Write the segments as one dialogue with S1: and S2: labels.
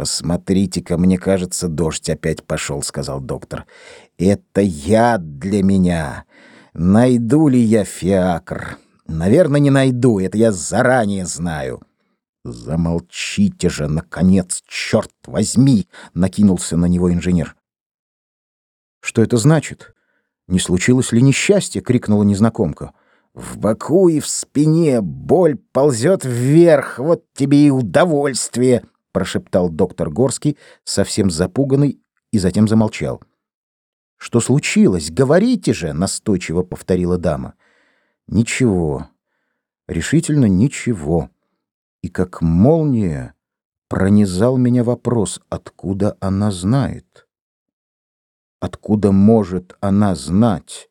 S1: «Посмотрите-ка, мне кажется, дождь опять пошел», — сказал доктор. «Это яд для меня. Найду ли я фиакр? Наверное, не найду, это я заранее знаю». «Замолчите же, наконец, черт возьми!» — накинулся на него инженер. «Что это значит? Не случилось ли несчастье?» — крикнула незнакомка. «В боку и в спине боль ползет вверх, вот тебе и удовольствие!» — прошептал доктор Горский, совсем запуганный, и затем замолчал. «Что случилось? Говорите же!» — настойчиво повторила дама. «Ничего. Решительно ничего». И как молния пронизал меня вопрос, откуда она знает. Откуда может она знать?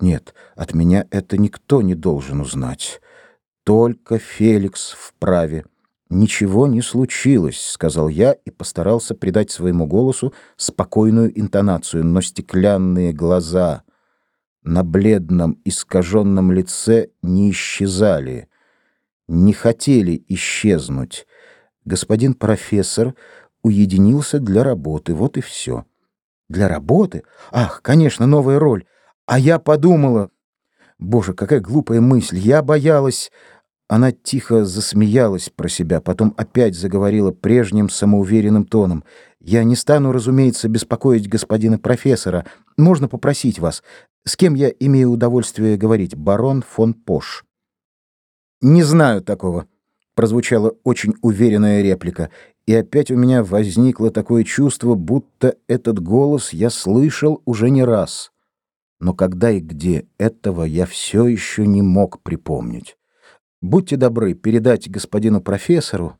S1: Нет, от меня это никто не должен узнать. Только Феликс вправе. «Ничего не случилось», — сказал я и постарался придать своему голосу спокойную интонацию, но стеклянные глаза на бледном искаженном лице не исчезали, не хотели исчезнуть. Господин профессор уединился для работы, вот и все. Для работы? Ах, конечно, новая роль. А я подумала... Боже, какая глупая мысль. Я боялась... Она тихо засмеялась про себя, потом опять заговорила прежним самоуверенным тоном. «Я не стану, разумеется, беспокоить господина профессора. Можно попросить вас, с кем я имею удовольствие говорить? Барон фон Пош». «Не знаю такого», — прозвучала очень уверенная реплика, и опять у меня возникло такое чувство, будто этот голос я слышал уже не раз. Но когда и где этого я все еще не мог припомнить. Будьте добры передать господину профессору,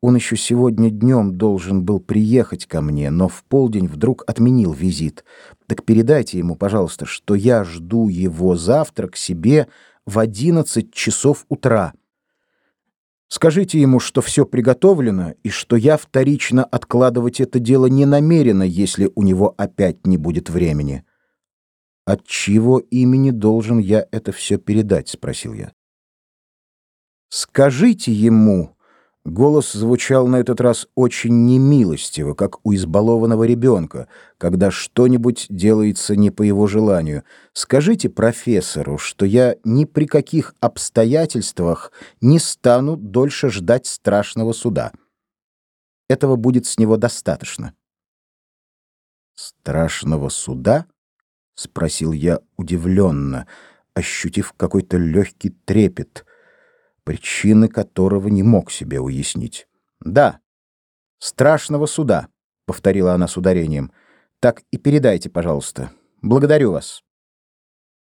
S1: он еще сегодня днем должен был приехать ко мне, но в полдень вдруг отменил визит. Так передайте ему, пожалуйста, что я жду его завтра к себе в одиннадцать часов утра. Скажите ему, что все приготовлено и что я вторично откладывать это дело не намерена, если у него опять не будет времени. От чьего имени должен я это все передать, спросил я. Скажите ему, голос звучал на этот раз очень немилостиво, как у избалованного ребенка, когда что-нибудь делается не по его желанию. Скажите профессору, что я ни при каких обстоятельствах не стану дольше ждать страшного суда. Этого будет с него достаточно. Страшного суда? спросил я удивленно, ощутив какой-то легкий трепет причины которого не мог себе уяснить. «Да, страшного суда», — повторила она с ударением. «Так и передайте, пожалуйста. Благодарю вас».